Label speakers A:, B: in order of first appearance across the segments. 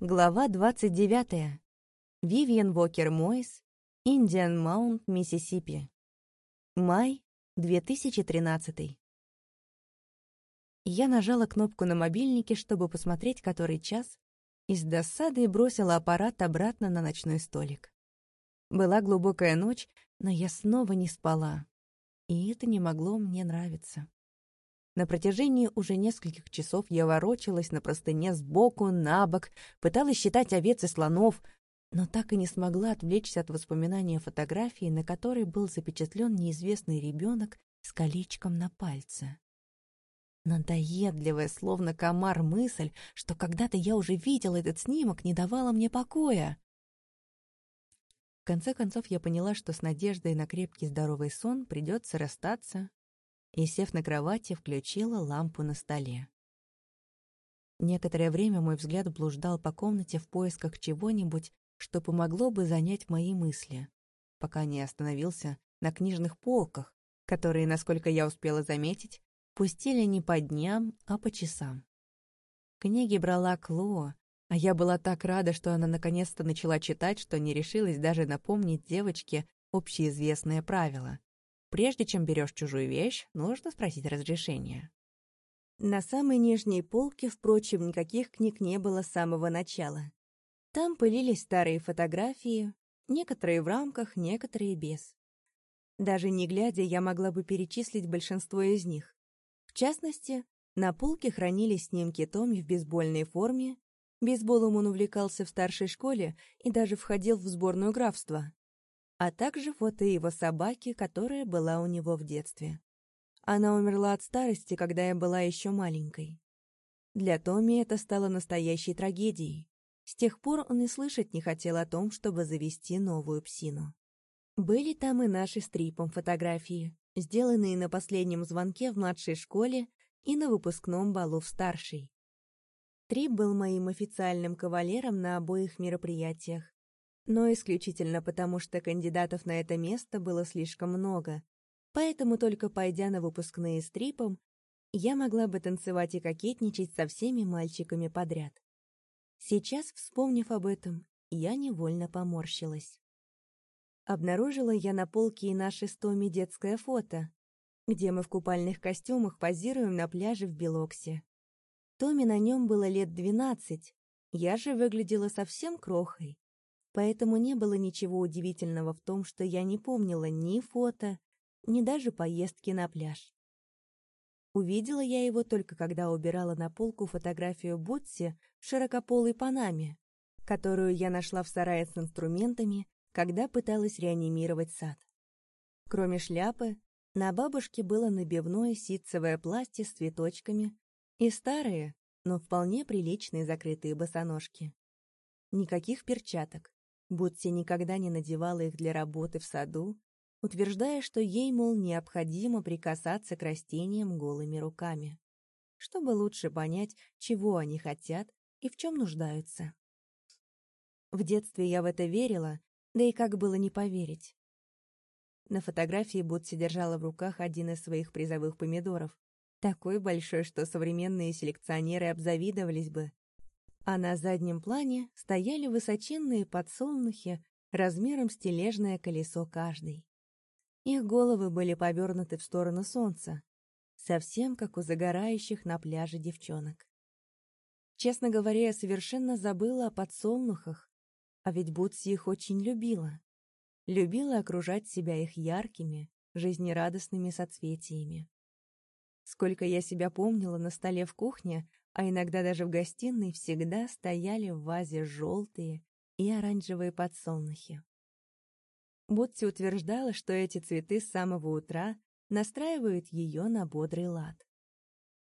A: Глава 29. Вивиан Вокер Мойс, Индиан Маунт, Миссисипи. Май 2013. Я нажала кнопку на мобильнике, чтобы посмотреть, который час, и с досадой бросила аппарат обратно на ночной столик. Была глубокая ночь, но я снова не спала, и это не могло мне нравиться. На протяжении уже нескольких часов я ворочалась на простыне сбоку, на бок, пыталась считать овец и слонов, но так и не смогла отвлечься от воспоминания фотографии, на которой был запечатлен неизвестный ребенок с колечком на пальце. Надоедливая, словно комар, мысль, что когда-то я уже видела этот снимок, не давала мне покоя. В конце концов я поняла, что с надеждой на крепкий здоровый сон придется расстаться, и, сев на кровати, включила лампу на столе. Некоторое время мой взгляд блуждал по комнате в поисках чего-нибудь, что помогло бы занять мои мысли, пока не остановился на книжных полках, которые, насколько я успела заметить, пустили не по дням, а по часам. Книги брала Кло, а я была так рада, что она наконец-то начала читать, что не решилась даже напомнить девочке общеизвестное правило. Прежде чем берешь чужую вещь, нужно спросить разрешения. На самой нижней полке, впрочем, никаких книг не было с самого начала. Там пылились старые фотографии, некоторые в рамках, некоторые без. Даже не глядя, я могла бы перечислить большинство из них. В частности, на полке хранились снимки Томми в бейсбольной форме, бейсболом он увлекался в старшей школе и даже входил в сборную графства а также фото его собаки, которая была у него в детстве. Она умерла от старости, когда я была еще маленькой. Для Томми это стало настоящей трагедией. С тех пор он и слышать не хотел о том, чтобы завести новую псину. Были там и наши с Трипом фотографии, сделанные на последнем звонке в младшей школе и на выпускном балу в старшей. Трип был моим официальным кавалером на обоих мероприятиях, но исключительно потому, что кандидатов на это место было слишком много. Поэтому только пойдя на выпускные с трипом, я могла бы танцевать и кокетничать со всеми мальчиками подряд. Сейчас, вспомнив об этом, я невольно поморщилась. Обнаружила я на полке и наше с Томми детское фото, где мы в купальных костюмах позируем на пляже в Белоксе. Томми на нем было лет двенадцать, я же выглядела совсем крохой поэтому не было ничего удивительного в том, что я не помнила ни фото, ни даже поездки на пляж. Увидела я его только когда убирала на полку фотографию Ботси в широкополой панаме, которую я нашла в сарае с инструментами, когда пыталась реанимировать сад. Кроме шляпы, на бабушке было набивное ситцевое платье с цветочками и старые, но вполне приличные закрытые босоножки. Никаких перчаток, Бутси никогда не надевала их для работы в саду, утверждая, что ей, мол, необходимо прикасаться к растениям голыми руками, чтобы лучше понять, чего они хотят и в чем нуждаются. В детстве я в это верила, да и как было не поверить. На фотографии Бутси держала в руках один из своих призовых помидоров, такой большой, что современные селекционеры обзавидовались бы, а на заднем плане стояли высоченные подсолнухи размером с тележное колесо каждый. Их головы были повернуты в сторону солнца, совсем как у загорающих на пляже девчонок. Честно говоря, я совершенно забыла о подсолнухах, а ведь Бутси их очень любила. Любила окружать себя их яркими, жизнерадостными соцветиями. Сколько я себя помнила на столе в кухне, а иногда даже в гостиной всегда стояли в вазе желтые и оранжевые подсолнухи. Ботти утверждала, что эти цветы с самого утра настраивают ее на бодрый лад.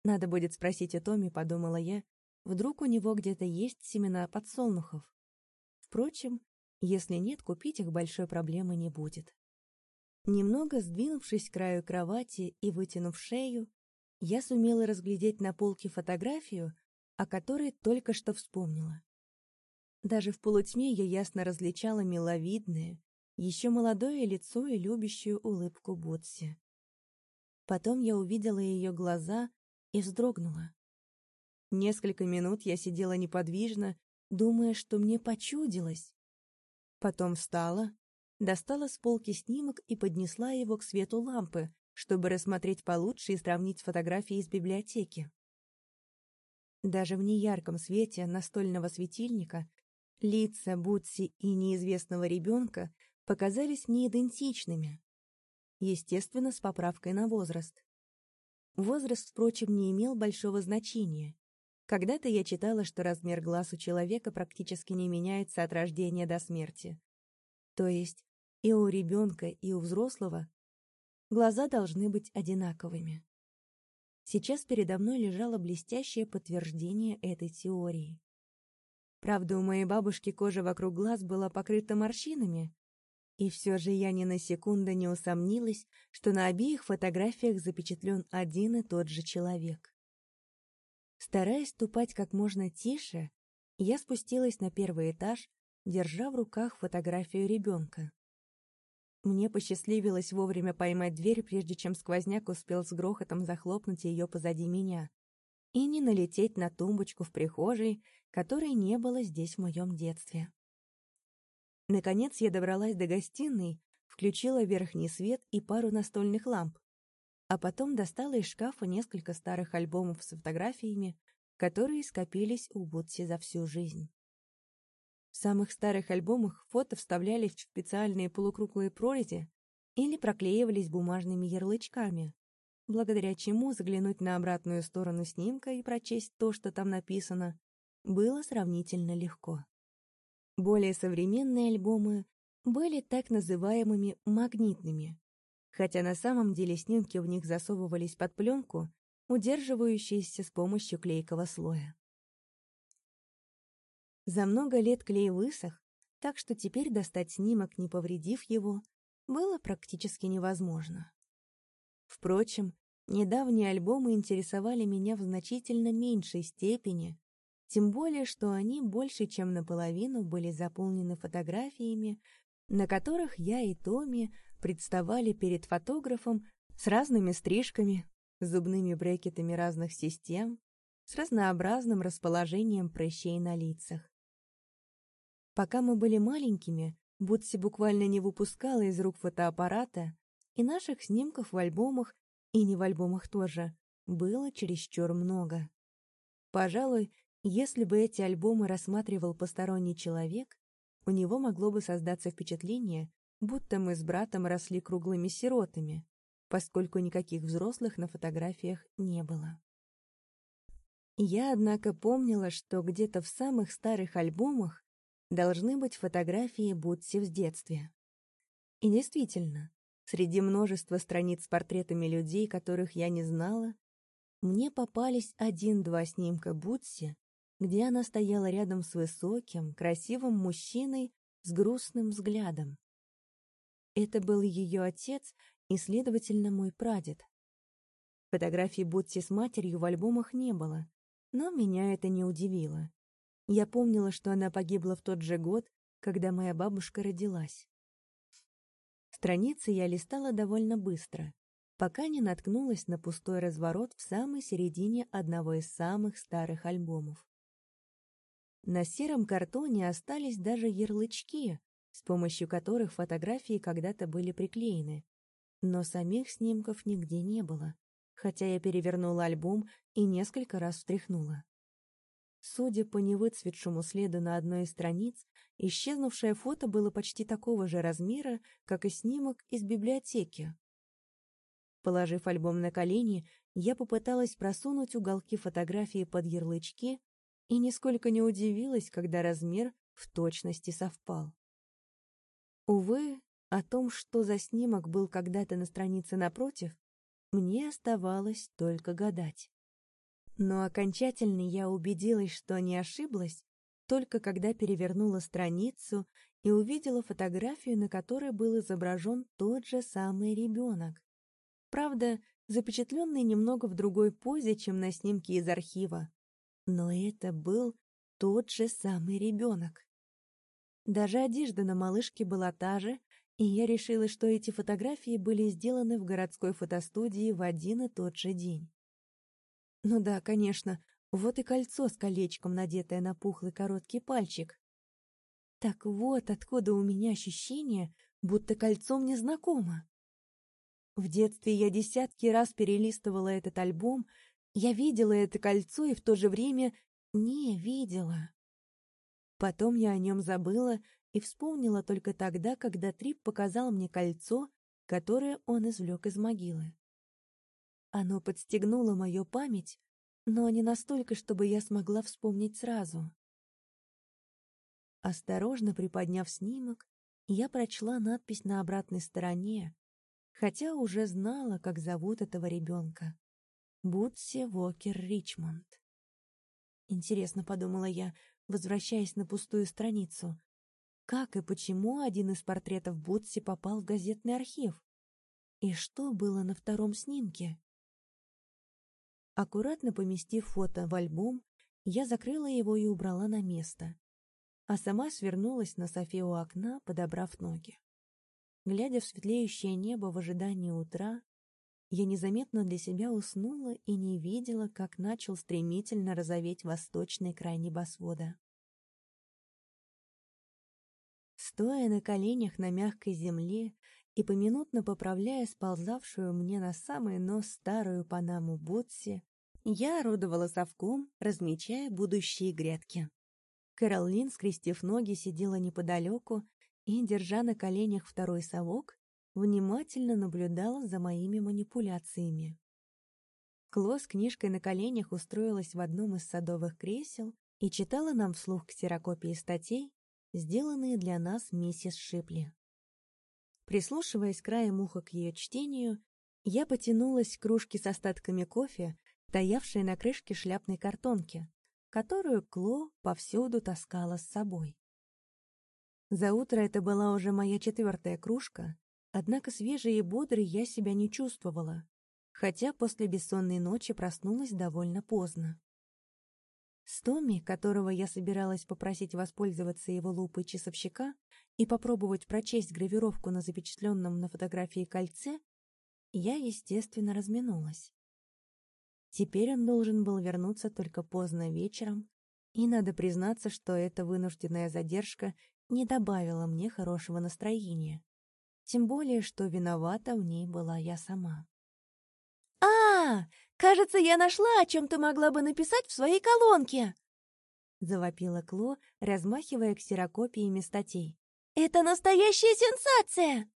A: Надо будет спросить у Томи, подумала я, вдруг у него где-то есть семена подсолнухов. Впрочем, если нет, купить их большой проблемы не будет. Немного сдвинувшись к краю кровати и вытянув шею, я сумела разглядеть на полке фотографию, о которой только что вспомнила. Даже в полутьме я ясно различала миловидное, еще молодое лицо и любящую улыбку Ботси. Потом я увидела ее глаза и вздрогнула. Несколько минут я сидела неподвижно, думая, что мне почудилось. Потом встала, достала с полки снимок и поднесла его к свету лампы, чтобы рассмотреть получше и сравнить с фотографией из библиотеки. Даже в неярком свете настольного светильника лица Бутси и неизвестного ребенка показались мне идентичными. Естественно, с поправкой на возраст. Возраст, впрочем, не имел большого значения. Когда-то я читала, что размер глаз у человека практически не меняется от рождения до смерти. То есть и у ребенка, и у взрослого глаза должны быть одинаковыми. Сейчас передо мной лежало блестящее подтверждение этой теории. Правда, у моей бабушки кожа вокруг глаз была покрыта морщинами, и все же я ни на секунду не усомнилась, что на обеих фотографиях запечатлен один и тот же человек. Стараясь ступать как можно тише, я спустилась на первый этаж, держа в руках фотографию ребенка. Мне посчастливилось вовремя поймать дверь, прежде чем сквозняк успел с грохотом захлопнуть ее позади меня, и не налететь на тумбочку в прихожей, которой не было здесь в моем детстве. Наконец я добралась до гостиной, включила верхний свет и пару настольных ламп, а потом достала из шкафа несколько старых альбомов с фотографиями, которые скопились у Бутси за всю жизнь. В самых старых альбомах фото вставлялись в специальные полукруглые прорези или проклеивались бумажными ярлычками, благодаря чему заглянуть на обратную сторону снимка и прочесть то, что там написано, было сравнительно легко. Более современные альбомы были так называемыми магнитными, хотя на самом деле снимки в них засовывались под пленку, удерживающиеся с помощью клейкого слоя. За много лет клей высох, так что теперь достать снимок, не повредив его, было практически невозможно. Впрочем, недавние альбомы интересовали меня в значительно меньшей степени, тем более, что они больше чем наполовину были заполнены фотографиями, на которых я и Томи представали перед фотографом с разными стрижками, зубными брекетами разных систем, с разнообразным расположением прыщей на лицах. Пока мы были маленькими, Бутси буквально не выпускала из рук фотоаппарата, и наших снимков в альбомах, и не в альбомах тоже, было чересчур много. Пожалуй, если бы эти альбомы рассматривал посторонний человек, у него могло бы создаться впечатление, будто мы с братом росли круглыми сиротами, поскольку никаких взрослых на фотографиях не было. Я, однако, помнила, что где-то в самых старых альбомах должны быть фотографии Бутси в детстве. И действительно, среди множества страниц с портретами людей, которых я не знала, мне попались один-два снимка Бутси, где она стояла рядом с высоким, красивым мужчиной с грустным взглядом. Это был ее отец и, следовательно, мой прадед. Фотографий Бутси с матерью в альбомах не было, но меня это не удивило. Я помнила, что она погибла в тот же год, когда моя бабушка родилась. Страницы я листала довольно быстро, пока не наткнулась на пустой разворот в самой середине одного из самых старых альбомов. На сером картоне остались даже ярлычки, с помощью которых фотографии когда-то были приклеены, но самих снимков нигде не было, хотя я перевернула альбом и несколько раз встряхнула. Судя по невыцветшему следу на одной из страниц, исчезнувшее фото было почти такого же размера, как и снимок из библиотеки. Положив альбом на колени, я попыталась просунуть уголки фотографии под ярлычки и нисколько не удивилась, когда размер в точности совпал. Увы, о том, что за снимок был когда-то на странице напротив, мне оставалось только гадать. Но окончательно я убедилась, что не ошиблась, только когда перевернула страницу и увидела фотографию, на которой был изображен тот же самый ребенок. Правда, запечатленный немного в другой позе, чем на снимке из архива. Но это был тот же самый ребенок. Даже одежда на малышке была та же, и я решила, что эти фотографии были сделаны в городской фотостудии в один и тот же день. Ну да, конечно, Вот и кольцо с колечком, надетое на пухлый короткий пальчик. Так вот откуда у меня ощущение, будто кольцо мне знакомо. В детстве я десятки раз перелистывала этот альбом, я видела это кольцо и в то же время не видела. Потом я о нем забыла и вспомнила только тогда, когда Трип показал мне кольцо, которое он извлек из могилы. Оно подстегнуло мою память, но не настолько, чтобы я смогла вспомнить сразу. Осторожно приподняв снимок, я прочла надпись на обратной стороне, хотя уже знала, как зовут этого ребенка. Бутси Вокер Ричмонд. Интересно, подумала я, возвращаясь на пустую страницу, как и почему один из портретов Бутси попал в газетный архив? И что было на втором снимке? Аккуратно поместив фото в альбом, я закрыла его и убрала на место а сама свернулась на софе у окна, подобрав ноги. Глядя в светлеющее небо в ожидании утра, я незаметно для себя уснула и не видела, как начал стремительно розоветь восточный край небосвода. Стоя на коленях на мягкой земле и поминутно поправляя сползавшую мне на самый нос старую панаму Ботси, я орудовала совком, размечая будущие грядки. Кэролин, скрестив ноги, сидела неподалеку и, держа на коленях второй совок, внимательно наблюдала за моими манипуляциями. Кло с книжкой на коленях устроилась в одном из садовых кресел и читала нам вслух ксерокопии статей, сделанные для нас миссис Шипли. Прислушиваясь краем уха к ее чтению, я потянулась к кружке с остатками кофе, стоявшей на крышке шляпной картонки, которую Кло повсюду таскала с собой. За утро это была уже моя четвертая кружка, однако свежей и бодрой я себя не чувствовала, хотя после бессонной ночи проснулась довольно поздно. Стоми, которого я собиралась попросить воспользоваться его лупой часовщика и попробовать прочесть гравировку на запечатленном на фотографии кольце, я, естественно, разминулась. Теперь он должен был вернуться только поздно вечером, и надо признаться, что эта вынужденная задержка не добавила мне хорошего настроения. Тем более, что виновата в ней была я сама.
B: «А, кажется, я нашла, о чем ты могла бы написать в своей колонке!»
A: Завопила Кло, размахивая ксерокопиями статей.
B: «Это настоящая сенсация!»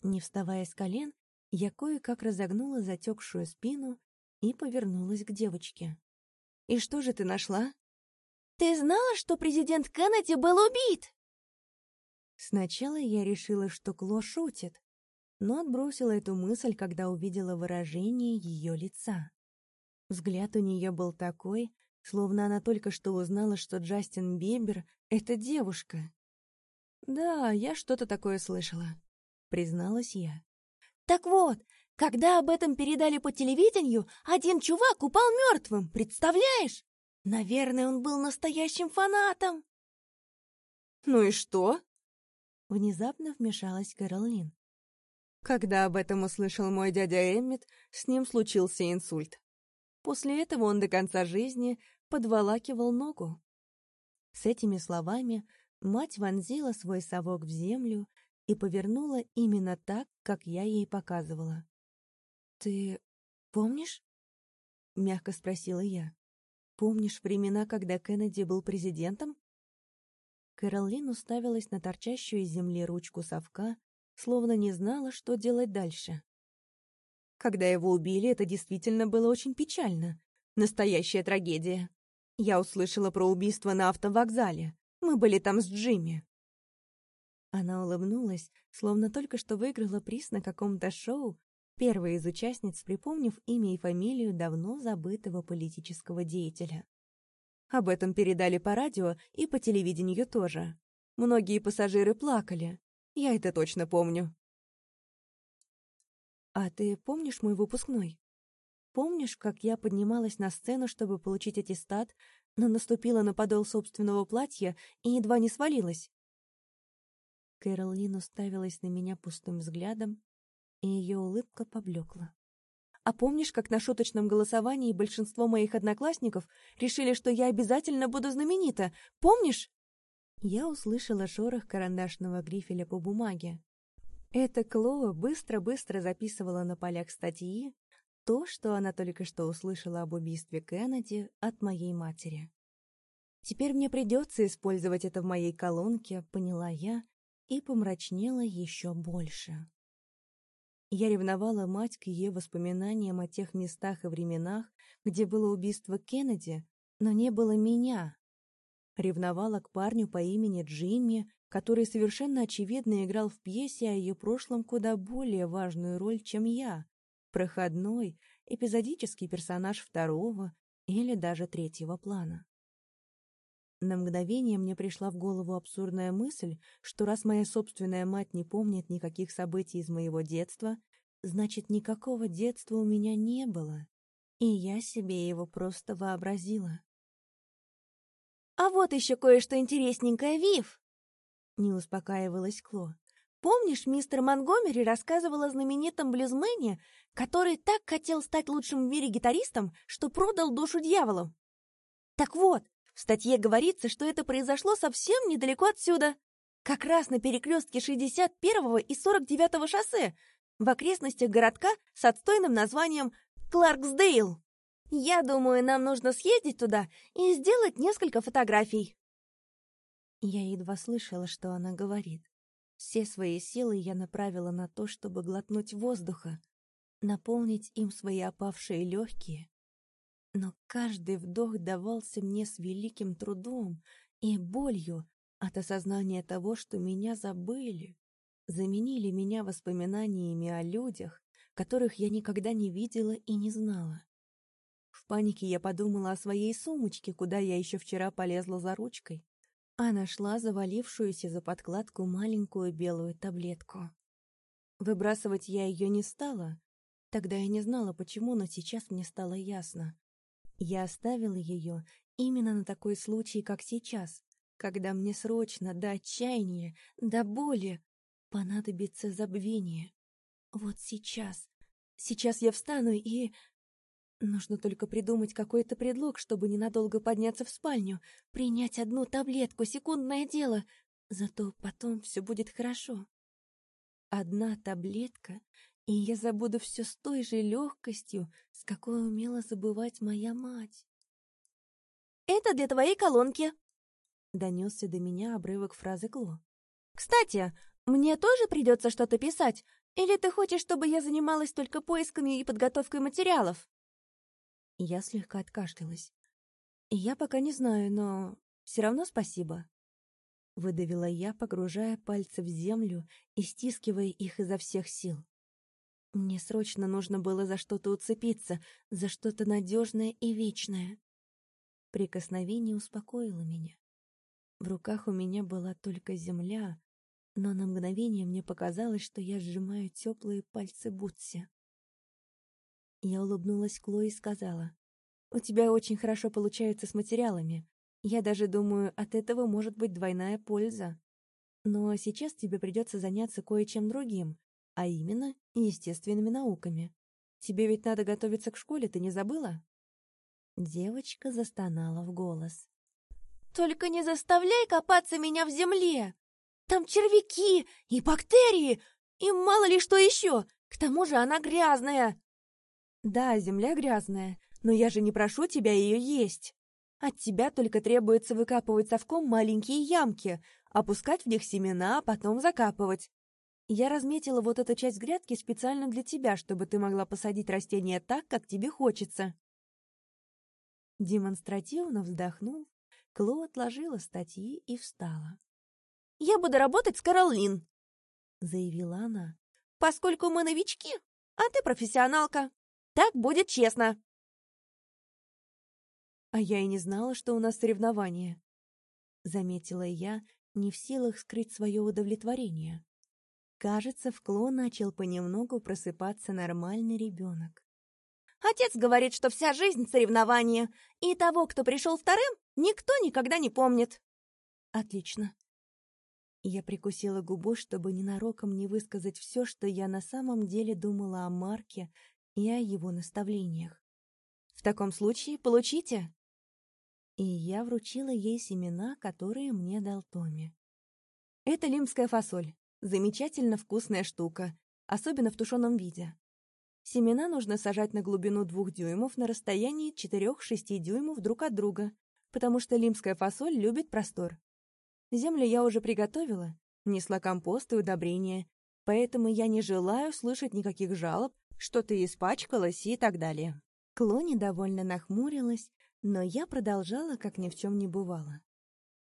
A: Не вставая с колен, я кое-как разогнула затекшую спину и повернулась к девочке. «И что же ты нашла?»
B: «Ты знала, что президент Кеннеди был убит?»
A: Сначала я решила, что Кло шутит, но отбросила эту мысль, когда увидела выражение ее лица. Взгляд у нее был такой, словно она только что узнала, что Джастин Бибер — это девушка. «Да, я что-то такое слышала», — призналась я.
B: «Так вот, когда об этом передали по телевидению, один чувак упал мертвым, представляешь? Наверное, он был настоящим фанатом.
A: «Ну и что?» Внезапно вмешалась Кэролин. Когда об этом услышал мой дядя Эммит, с ним случился инсульт. После этого он до конца жизни подволакивал ногу. С этими словами мать вонзила свой совок в землю и повернула именно так, как я ей показывала. «Ты помнишь?» — мягко спросила я. «Помнишь времена, когда Кеннеди был президентом?» Кэролин уставилась на торчащую из земли ручку совка, словно не знала, что делать дальше. Когда его убили, это действительно было очень печально. Настоящая трагедия. Я услышала про убийство на автовокзале. Мы были там с Джимми. Она улыбнулась, словно только что выиграла приз на каком-то шоу первая из участниц, припомнив имя и фамилию давно забытого политического деятеля. Об этом передали по радио и по телевидению тоже. Многие пассажиры плакали. Я это точно помню. «А ты помнишь мой выпускной? Помнишь, как я поднималась на сцену, чтобы получить аттестат, но наступила на подол собственного платья и едва не свалилась?» Кэролин уставилась на меня пустым взглядом, и ее улыбка поблекла. А помнишь, как на шуточном голосовании большинство моих одноклассников решили, что я обязательно буду знаменита? Помнишь?» Я услышала шорох карандашного грифеля по бумаге. Эта Клоа быстро-быстро записывала на полях статьи то, что она только что услышала об убийстве Кеннеди от моей матери. Теперь мне придется использовать это в моей колонке, поняла я, и помрачнела еще больше. Я ревновала мать к ее воспоминаниям о тех местах и временах, где было убийство Кеннеди, но не было меня. Ревновала к парню по имени Джимми, который совершенно очевидно играл в пьесе о ее прошлом куда более важную роль, чем я. Проходной, эпизодический персонаж второго или даже третьего плана. На мгновение мне пришла в голову абсурдная мысль, что раз моя собственная мать не помнит никаких событий из моего детства, значит, никакого детства у меня не было, и я себе его просто вообразила.
B: «А вот еще кое-что интересненькое, Вив!» Не успокаивалась Кло. «Помнишь, мистер Монгомери рассказывал о знаменитом блюзмене, который так хотел стать лучшим в мире гитаристом, что продал душу дьяволу? Так вот, в статье говорится, что это произошло совсем недалеко отсюда, как раз на перекрестке 61-го и 49-го шоссе, в окрестностях городка с отстойным названием Кларксдейл. Я думаю, нам нужно съездить туда и сделать несколько фотографий.
A: Я едва слышала, что она говорит. Все свои силы я направила на то, чтобы глотнуть воздуха, наполнить им свои опавшие легкие но каждый вдох давался мне с великим трудом и болью от осознания того, что меня забыли, заменили меня воспоминаниями о людях, которых я никогда не видела и не знала. В панике я подумала о своей сумочке, куда я еще вчера полезла за ручкой, а нашла завалившуюся за подкладку маленькую белую таблетку. Выбрасывать я ее не стала. Тогда я не знала, почему, но сейчас мне стало ясно. Я оставила ее именно на такой случай, как сейчас, когда мне срочно, до отчаяния, до боли, понадобится забвение. Вот сейчас. Сейчас я встану и... Нужно только придумать какой-то предлог, чтобы ненадолго подняться в спальню, принять одну таблетку, секундное дело. Зато потом все будет хорошо. Одна таблетка, и я забуду все с той же легкостью, с какой умела забывать моя мать.
B: «Это для твоей колонки», —
A: донесся до меня обрывок фразы Кло.
B: «Кстати, мне тоже придется что-то писать, или ты хочешь, чтобы я занималась только поисками и подготовкой материалов?»
A: Я слегка откашлялась. «Я пока не знаю, но все равно спасибо». Выдавила я, погружая пальцы в землю и стискивая их изо всех сил. Мне срочно нужно было за что-то уцепиться, за что-то надежное и вечное. Прикосновение успокоило меня. В руках у меня была только земля, но на мгновение мне показалось, что я сжимаю теплые пальцы Бутси. Я улыбнулась Кло и сказала, «У тебя очень хорошо получается с материалами. Я даже думаю, от этого может быть двойная польза. Но сейчас тебе придется заняться кое-чем другим, а именно естественными науками. Тебе ведь надо готовиться к школе, ты не забыла?» Девочка застонала в голос.
B: «Только не заставляй копаться меня в земле! Там червяки и бактерии, и мало ли что еще! К тому же она грязная!»
A: «Да, земля грязная, но я же не прошу тебя ее есть. От тебя только требуется выкапывать совком маленькие ямки, опускать в них семена, а потом закапывать. Я разметила вот эту часть грядки специально для тебя, чтобы ты могла посадить растения так, как тебе хочется. Демонстративно вздохнув, Кло отложила статьи и встала.
B: «Я буду работать с Каролин», —
A: заявила она.
B: «Поскольку мы новички, а ты профессионалка. Так будет честно».
A: «А я и не знала, что у нас соревнования», — заметила я, не в силах скрыть свое удовлетворение. Кажется, в Кло начал понемногу просыпаться нормальный ребенок.
B: Отец говорит, что вся жизнь — соревнование, и того, кто пришел вторым, никто никогда не помнит.
A: Отлично. Я прикусила губу, чтобы ненароком не высказать все, что я на самом деле думала о Марке,
B: и о его наставлениях. «В таком случае получите!» И я вручила ей семена, которые мне дал Томми. «Это лимская фасоль. Замечательно вкусная штука, особенно в тушеном виде. Семена нужно сажать на глубину двух дюймов на расстоянии 4-6 дюймов друг от друга, потому что лимская фасоль любит простор. Землю я уже приготовила, несла компост и удобрения, поэтому я не желаю слышать никаких жалоб, что ты испачкалась и так далее. Клони довольно нахмурилась, но я продолжала, как ни в чем не бывало.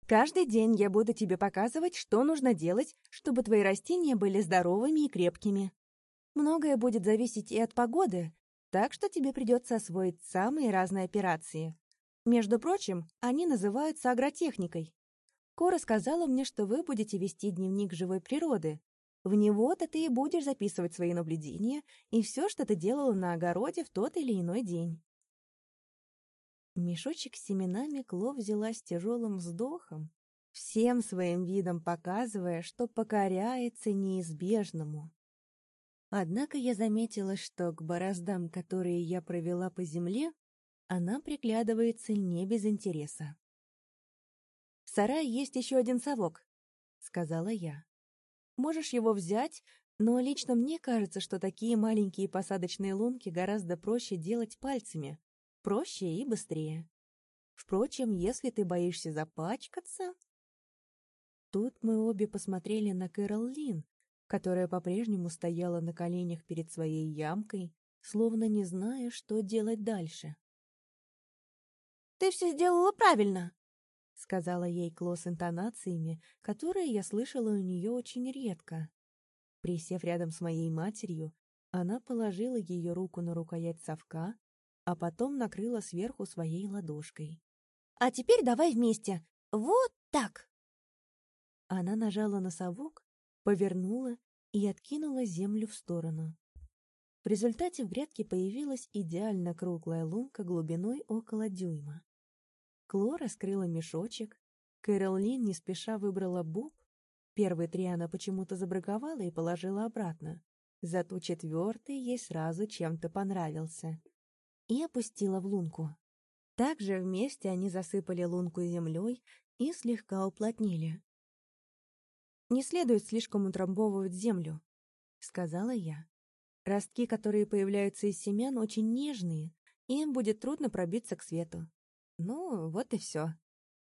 B: Каждый день я буду тебе показывать, что нужно делать, чтобы твои растения были здоровыми и крепкими. Многое будет зависеть и от погоды, так что тебе придется освоить самые разные операции. Между прочим, они называются агротехникой. Кора сказала мне, что вы будете вести дневник живой природы. В него-то ты и будешь записывать свои наблюдения и все, что ты делала на огороде в тот или иной день. Мешочек с семенами Кло взяла с тяжелым вздохом, всем своим видом показывая, что покоряется неизбежному. Однако я заметила, что к бороздам, которые я провела по земле, она приглядывается не без интереса. «В сарае есть еще один совок», — сказала я. «Можешь его взять, но лично мне кажется, что такие маленькие посадочные лунки гораздо проще делать пальцами, проще и быстрее. Впрочем, если ты боишься запачкаться...» Тут мы обе посмотрели на Кэрол Лин, которая по-прежнему стояла на коленях перед своей ямкой, словно не зная, что делать дальше. «Ты все сделала правильно!» — сказала ей Кло с интонациями, которые я слышала у нее очень редко. Присев рядом с моей матерью, она положила ее руку на рукоять совка, а потом накрыла сверху своей ладошкой. «А теперь давай вместе! Вот так!» Она нажала на совок, повернула и откинула землю в сторону. В результате в грядке появилась идеально круглая лунка глубиной около дюйма. Кло раскрыла мешочек, Кэролин не спеша выбрала буб, первые три она почему-то забраковала и положила обратно, зато четвертый ей сразу чем-то понравился и опустила в лунку. Также вместе они засыпали лунку землей и слегка уплотнили. «Не следует слишком утрамбовывать землю», — сказала я. «Ростки, которые появляются из семян, очень нежные, и им будет трудно пробиться к свету. Ну, вот и все.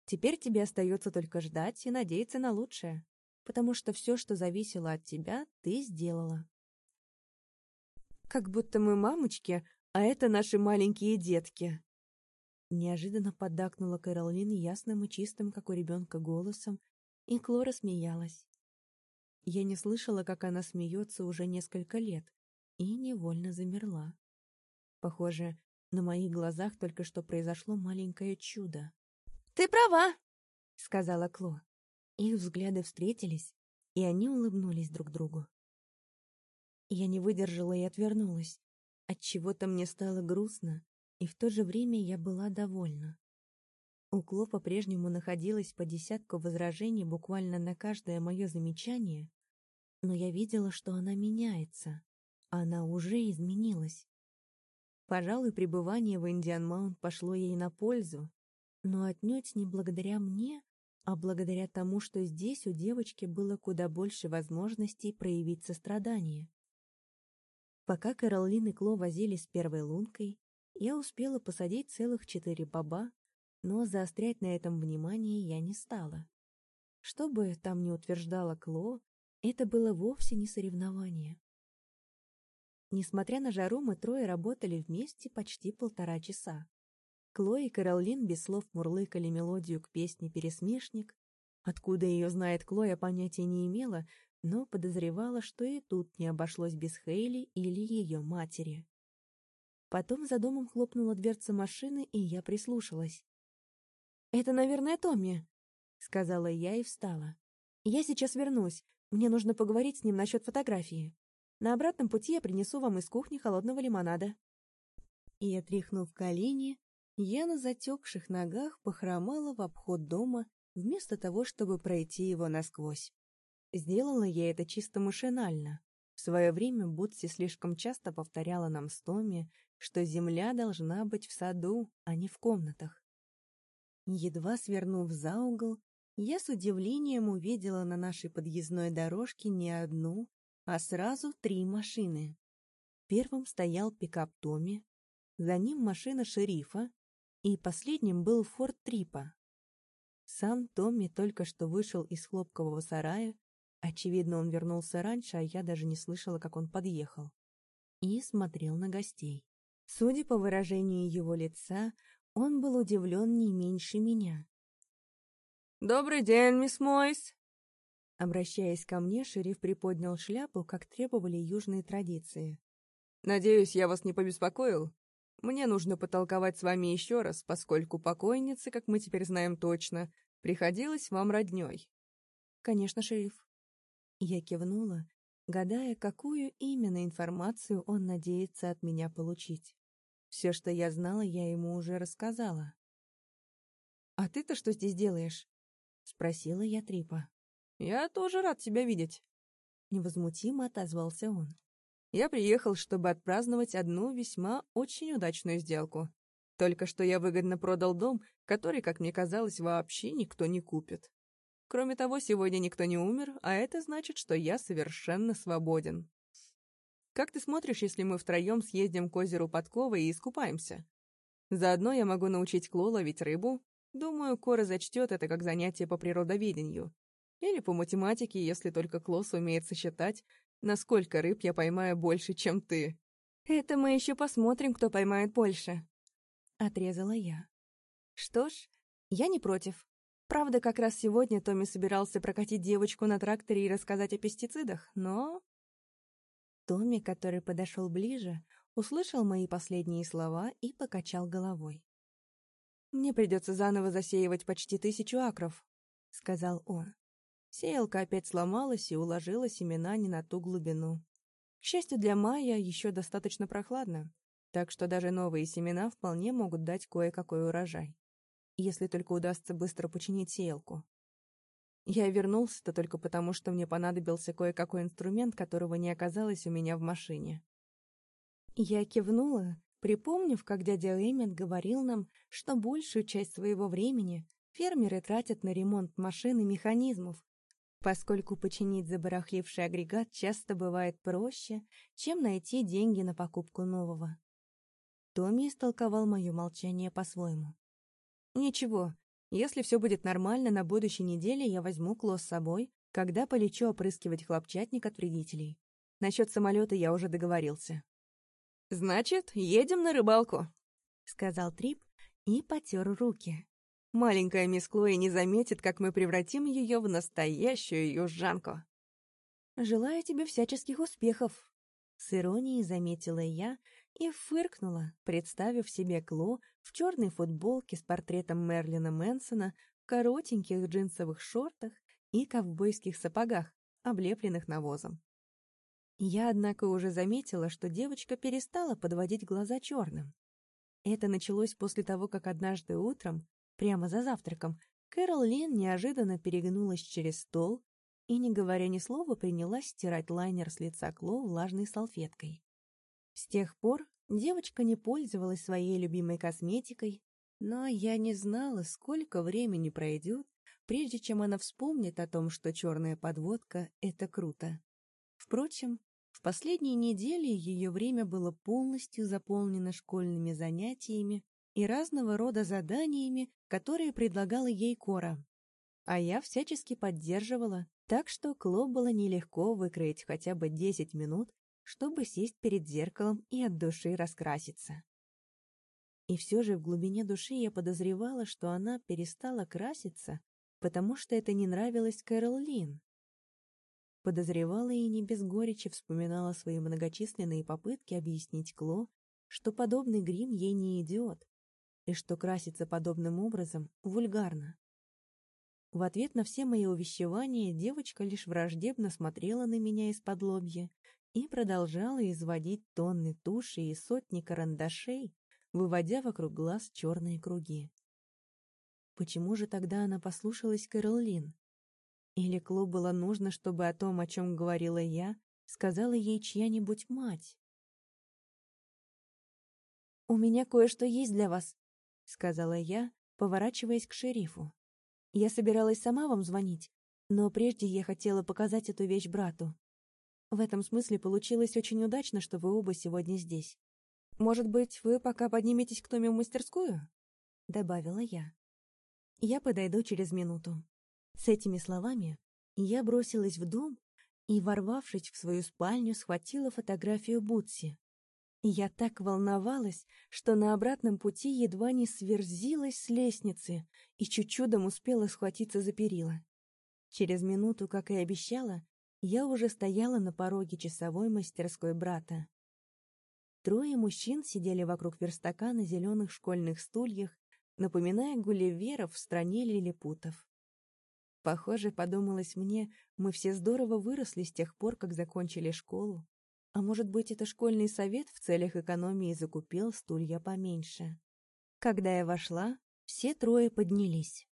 B: Теперь тебе остается только ждать и надеяться на лучшее, потому что все, что зависело от тебя, ты сделала». «Как будто мы мамочки, а это наши маленькие детки!» Неожиданно поддакнула Кэролин ясным и чистым, как у ребенка, голосом, и Клора смеялась. Я не слышала, как она смеется уже несколько лет, и невольно замерла. Похоже, на моих глазах только что произошло маленькое чудо. «Ты права!» — сказала Кло. Их взгляды встретились, и они улыбнулись друг другу. Я не выдержала и отвернулась. От чего то мне стало грустно, и в то же время я была довольна. У Кло по-прежнему находилось по десятку возражений буквально на каждое мое замечание, но я видела, что она меняется. Она уже изменилась. Пожалуй, пребывание в Индиан-Маунт пошло ей на пользу, но отнюдь не благодаря мне, а благодаря тому, что здесь у девочки было куда больше возможностей проявить сострадание. Пока Кэролин и Кло возились с первой лункой, я успела посадить целых четыре баба, но заострять на этом внимание я не стала. Что бы там ни утверждала Кло, это было вовсе не соревнование. Несмотря на жару, мы трое работали вместе почти полтора часа. Кло и Кэролин без слов мурлыкали мелодию к песне «Пересмешник». Откуда ее знает Кло, я понятия не имела, но подозревала, что и тут не обошлось без Хейли или ее матери. Потом за домом хлопнула дверца машины, и я прислушалась. «Это, наверное, Томми», — сказала я и встала. «Я сейчас вернусь. Мне нужно поговорить с ним насчет фотографии. На обратном пути я принесу вам из кухни холодного лимонада». И, отряхнув колени, я на затекших ногах похромала в обход дома, вместо того, чтобы пройти его насквозь. Сделала я это чисто машинально,
A: В свое время Бутси слишком часто повторяла нам с Томми, что земля должна быть в саду, а не в комнатах. Едва свернув за угол, я с удивлением увидела на нашей подъездной дорожке не одну, а сразу три машины. Первым стоял пикап Томми, за ним машина шерифа, и последним был форт Трипа. Сам Томми только что вышел из хлопкового сарая, очевидно, он вернулся раньше, а я даже не слышала, как он подъехал, и смотрел на гостей. Судя по выражению его лица, он был удивлен не меньше меня.
C: «Добрый день, мисс Мойс!»
A: Обращаясь ко мне, шериф приподнял шляпу, как требовали южные традиции.
C: «Надеюсь, я вас не побеспокоил? Мне нужно потолковать с вами еще раз, поскольку покойница, как мы теперь знаем точно, приходилась вам родней».
A: «Конечно, шериф». Я кивнула, гадая, какую именно информацию он надеется от меня получить. Все, что я знала, я ему уже рассказала. «А ты-то что здесь делаешь?» — спросила я Трипа.
C: «Я тоже рад тебя видеть», —
A: невозмутимо отозвался он.
C: «Я приехал, чтобы отпраздновать одну весьма очень удачную сделку. Только что я выгодно продал дом, который, как мне казалось, вообще никто не купит. Кроме того, сегодня никто не умер, а это значит, что я совершенно свободен. Как ты смотришь, если мы втроем съездим к озеру Подковы и искупаемся? Заодно я могу научить Кло ловить рыбу, Думаю, Кора зачтет это как занятие по природоведению. Или по математике, если только Клосс умеет сосчитать, насколько рыб я поймаю больше, чем ты.
B: Это мы еще посмотрим, кто поймает больше.
A: Отрезала я.
B: Что ж, я не против. Правда, как раз сегодня Томми собирался прокатить девочку на тракторе и рассказать о пестицидах, но...
A: Томми, который подошел ближе, услышал мои последние слова и покачал головой.
C: «Мне придется заново засеивать почти тысячу акров», — сказал он. Сеялка опять сломалась и уложила семена не на ту глубину. К счастью для мая, еще достаточно прохладно, так что даже новые семена вполне могут дать кое-какой урожай, если только удастся быстро починить сеялку. Я вернулся-то только потому, что мне понадобился кое-какой инструмент, которого не оказалось у меня в машине.
A: Я кивнула, Припомнив, как дядя Эммет говорил нам, что большую часть своего времени фермеры тратят на ремонт машин и механизмов, поскольку починить забарахливший агрегат часто бывает проще, чем найти деньги на покупку нового. Томми истолковал мое молчание по-своему.
C: «Ничего, если все будет нормально, на будущей неделе я возьму Кло с собой, когда полечу опрыскивать хлопчатник от вредителей. Насчет самолета я уже договорился». «Значит, едем на рыбалку», — сказал Трип и потер руки. «Маленькая мисс Клои не заметит, как мы превратим ее в настоящую южанку».
A: «Желаю тебе всяческих успехов», — с иронией заметила я и фыркнула, представив себе Кло в черной футболке с портретом Мерлина Мэнсона, в коротеньких джинсовых шортах и ковбойских сапогах, облепленных навозом. Я, однако, уже заметила, что девочка перестала подводить глаза черным. Это началось после того, как однажды утром, прямо за завтраком, Кэрол Лин неожиданно перегнулась через стол и, не говоря ни слова, принялась стирать лайнер с лица Кло влажной салфеткой. С тех пор девочка не пользовалась своей любимой косметикой, но я не знала, сколько времени пройдет, прежде чем она вспомнит о том, что черная подводка — это круто. Впрочем, в последние недели ее время было полностью заполнено школьными занятиями и разного рода заданиями, которые предлагала ей Кора. А я всячески поддерживала, так что Кло было нелегко выкроить хотя бы 10 минут, чтобы сесть перед зеркалом и от души раскраситься. И все же в глубине души я подозревала, что она перестала краситься, потому что это не нравилось Кэрол Лин. Подозревала и не без горечи вспоминала свои многочисленные попытки объяснить Кло, что подобный грим ей не идет, и что краситься подобным образом вульгарно. В ответ на все мои увещевания девочка лишь враждебно смотрела на меня из-под лобья и продолжала изводить тонны туши и сотни карандашей, выводя вокруг глаз черные круги. Почему же тогда она послушалась Кэрол Лин? Или клуб было нужно, чтобы о том, о чем говорила я, сказала ей чья-нибудь мать.
B: «У меня кое-что есть для вас», —
A: сказала я, поворачиваясь к шерифу. «Я собиралась сама вам звонить, но прежде я хотела показать эту вещь брату. В этом смысле получилось очень удачно, что вы оба сегодня здесь. Может быть, вы пока подниметесь к Томе в мастерскую?» — добавила я. «Я подойду через минуту». С этими словами я бросилась в дом и, ворвавшись в свою спальню, схватила фотографию Бутси. Я так волновалась, что на обратном пути едва не сверзилась с лестницы и чуть чудом успела схватиться за перила. Через минуту, как и обещала, я уже стояла на пороге часовой мастерской брата. Трое мужчин сидели вокруг верстака на зеленых школьных стульях, напоминая гулливеров в стране лилипутов. Похоже, подумалось мне, мы все здорово выросли с тех пор, как закончили школу. А может быть, это школьный совет в целях экономии закупил стулья поменьше. Когда я вошла, все трое поднялись.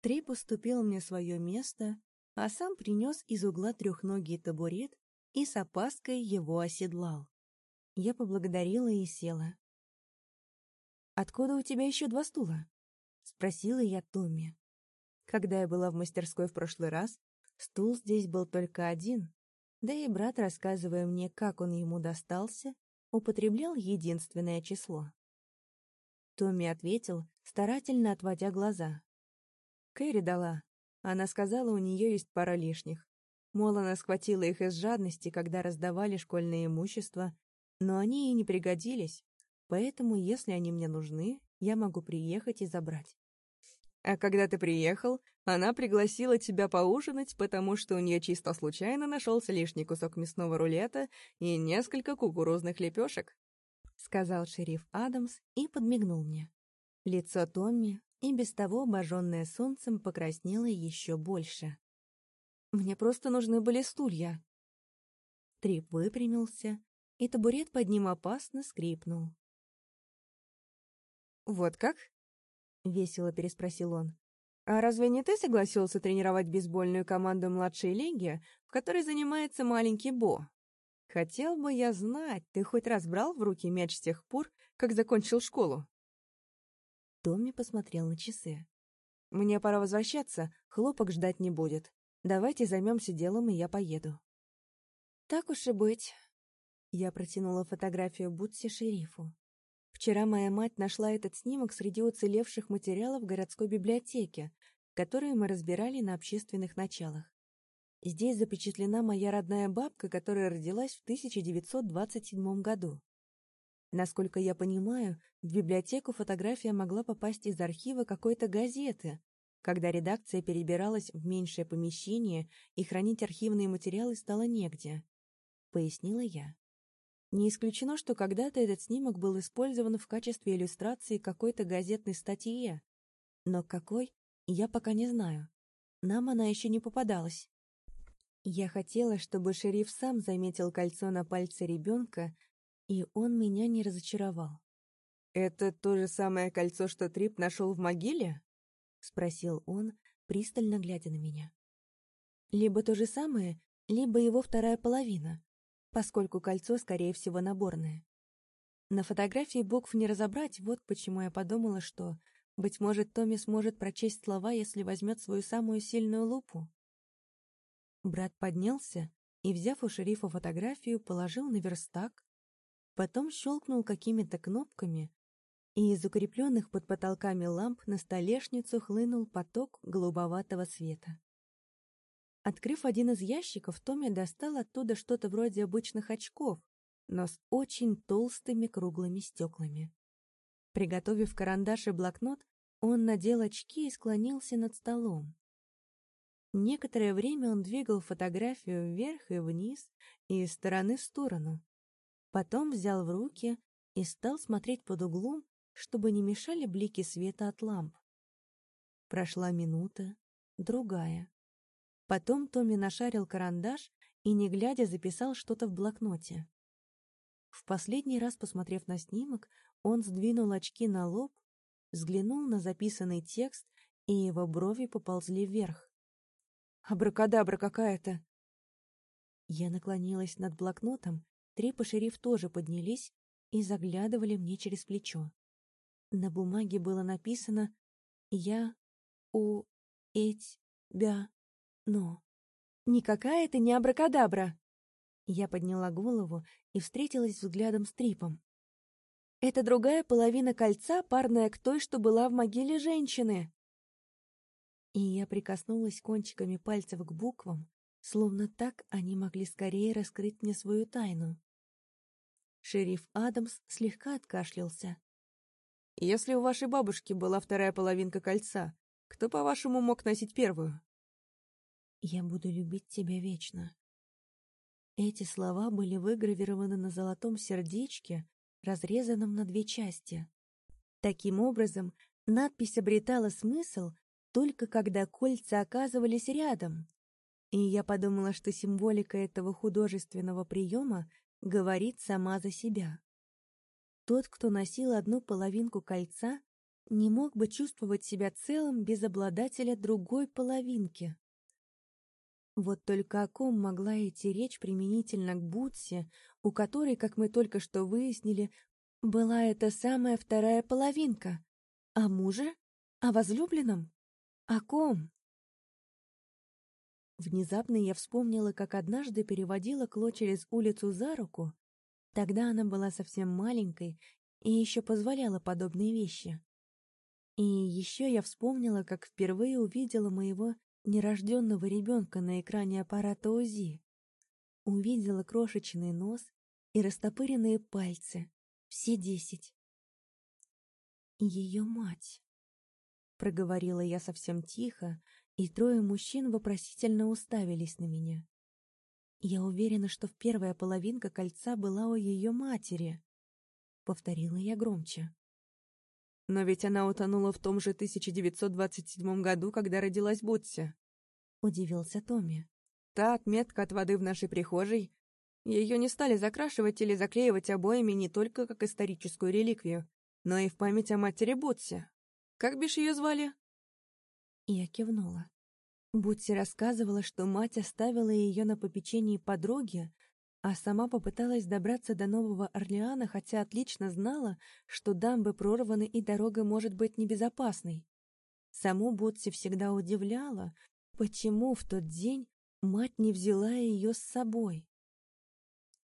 A: Трип уступил мне свое место, а сам принес из угла трехногий табурет и с опаской его оседлал. Я поблагодарила и села. «Откуда у тебя еще два стула?» — спросила я Томми. Когда я была в мастерской в прошлый раз, стул здесь был только один, да и брат, рассказывая мне, как он ему достался, употреблял единственное число. Томми ответил, старательно отводя глаза. Кэрри дала. Она сказала, у нее есть пара лишних. Мол, она схватила их из жадности, когда раздавали школьное имущество, но они ей не пригодились, поэтому, если они мне нужны, я могу приехать и забрать. А когда ты приехал, она пригласила тебя поужинать, потому что у нее чисто случайно нашелся лишний кусок мясного рулета и несколько кукурузных лепешек», — сказал шериф Адамс и подмигнул мне. Лицо Томми, и без того обожженное солнцем, покраснело еще больше. «Мне просто нужны были стулья». Трип выпрямился, и табурет под ним опасно скрипнул. «Вот как?» — весело переспросил он. «А разве не ты согласился тренировать бейсбольную команду младшей лиги, в которой занимается маленький Бо? Хотел бы я знать, ты хоть раз брал в руки мяч с тех пор, как закончил школу?» Томми посмотрел на часы. «Мне пора возвращаться, хлопок ждать не будет. Давайте займемся делом, и я поеду».
B: «Так уж и быть».
A: Я протянула фотографию Бутси шерифу. Вчера моя мать нашла этот снимок среди уцелевших материалов городской библиотеки, которые мы разбирали на общественных началах. Здесь запечатлена моя родная бабка, которая родилась в 1927 году. Насколько я понимаю, в библиотеку фотография могла попасть из архива какой-то газеты, когда редакция перебиралась в меньшее помещение и хранить архивные материалы стало негде, — пояснила я. Не исключено, что когда-то этот снимок был использован в качестве иллюстрации какой-то газетной статье. Но какой, я пока не знаю. Нам она еще не попадалась. Я хотела, чтобы шериф сам заметил кольцо на пальце ребенка, и он меня не разочаровал. «Это то же самое кольцо, что Трип нашел в могиле?» — спросил он, пристально глядя на меня. «Либо то же самое, либо его вторая половина», поскольку кольцо, скорее всего, наборное. На фотографии букв не разобрать, вот почему я подумала, что, быть может, Томми сможет прочесть слова, если возьмет свою самую сильную лупу. Брат поднялся и, взяв у шерифа фотографию, положил на верстак, потом щелкнул какими-то кнопками, и из укрепленных под потолками ламп на столешницу хлынул поток голубоватого света. Открыв один из ящиков, Томми достал оттуда что-то вроде обычных очков, но с очень толстыми круглыми стеклами. Приготовив карандаш и блокнот, он надел очки и склонился над столом. Некоторое время он двигал фотографию вверх и вниз и из стороны в сторону. Потом взял в руки и стал смотреть под углом, чтобы не мешали блики света от ламп. Прошла минута, другая. Потом Томми нашарил карандаш и, не глядя, записал что-то в блокноте. В последний раз, посмотрев на снимок, он сдвинул очки на лоб, взглянул на записанный текст, и его брови поползли вверх. «Абракадабра какая-то!» Я наклонилась над блокнотом, Трип и шериф тоже поднялись и заглядывали мне через плечо. На бумаге было написано «Я у эть бя но».
B: Никакая это не абракадабра.
A: Я подняла голову и встретилась взглядом с Трипом.
B: Это другая половина кольца, парная к той, что была в могиле женщины.
A: И я прикоснулась кончиками пальцев к буквам, словно так они могли скорее раскрыть мне свою тайну. Шериф Адамс слегка откашлялся.
C: «Если у вашей бабушки была вторая половинка кольца, кто, по-вашему, мог носить первую?»
A: «Я буду любить тебя вечно». Эти слова были выгравированы на золотом сердечке, разрезанном на две части. Таким образом, надпись обретала смысл только когда кольца оказывались рядом. И я подумала, что символика этого художественного приема говорит сама за себя. Тот, кто носил одну половинку кольца, не мог бы чувствовать себя целым без обладателя другой половинки. Вот только о ком могла идти речь применительно к Бутсе, у которой, как мы только что выяснили, была эта самая вторая половинка. О муже? О возлюбленном? О ком? Внезапно я вспомнила, как однажды переводила Кло через улицу за руку. Тогда она была совсем маленькой и еще позволяла подобные вещи. И еще я вспомнила, как впервые увидела моего нерожденного ребенка на экране аппарата УЗИ. Увидела крошечный нос и растопыренные пальцы, все десять. Ее мать. Проговорила я совсем тихо, и трое мужчин вопросительно уставились на меня. Я уверена, что в первая половинка кольца была у ее матери. Повторила я громче.
C: Но ведь она утонула в том же 1927 году, когда родилась Бутси.
A: Удивился Томми.
C: Та отметка от воды в нашей прихожей. Ее не стали закрашивать или заклеивать обоями не только как историческую реликвию, но и в память о матери Бутси. Как бишь ее звали?
A: Я кивнула. Бутси рассказывала, что мать оставила ее на попечении подруги, а сама попыталась добраться до Нового Орлеана, хотя отлично знала, что дамбы прорваны и дорога может быть небезопасной. Саму Бутси всегда удивляла, почему в тот день мать не взяла ее с собой.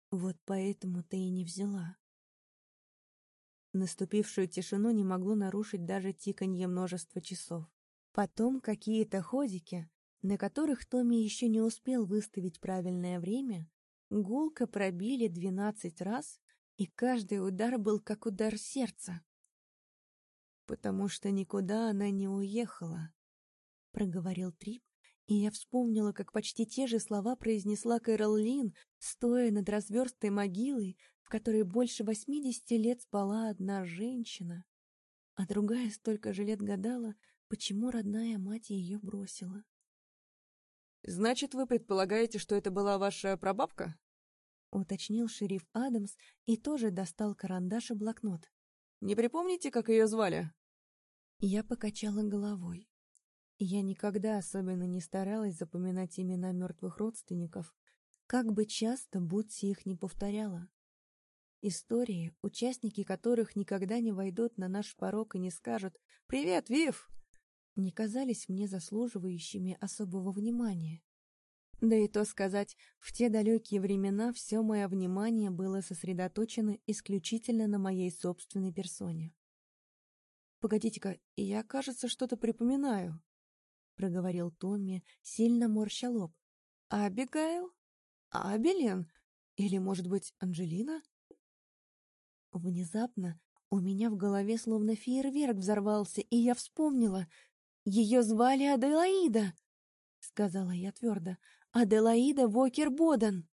A: Вот поэтому-то и не взяла. Наступившую тишину не могло нарушить даже тиканье множества часов. Потом какие-то ходики, на которых Томми еще не успел выставить правильное время, Гулко пробили двенадцать раз, и каждый удар был как удар сердца. «Потому что никуда она не уехала», — проговорил Трип, и я вспомнила, как почти те же слова произнесла Кэрол Лин, стоя над разверстой могилой, в которой больше восьмидесяти лет спала одна женщина, а другая столько же лет гадала, почему родная мать ее бросила.
C: «Значит, вы предполагаете, что это была ваша прабабка?»
A: — уточнил шериф Адамс и тоже достал карандаш и блокнот.
C: «Не припомните, как ее звали?»
A: Я покачала головой. Я никогда особенно не старалась запоминать имена мертвых родственников, как бы часто Бутси их не повторяла. Истории, участники которых никогда не войдут на наш порог и не скажут «Привет, Вив!» Не казались мне заслуживающими особого внимания. Да и то сказать, в те далекие времена все мое внимание было сосредоточено исключительно на моей собственной персоне.
C: «Погодите-ка, я, кажется, что-то припоминаю», — проговорил Томми, сильно морща лоб. «А Абигайл? А Абелен? Или, может быть, Анжелина?»
A: Внезапно у меня в голове словно фейерверк взорвался, и я вспомнила. Ее звали Аделаида, — сказала я твердо. Аделаида Вокер-Боден.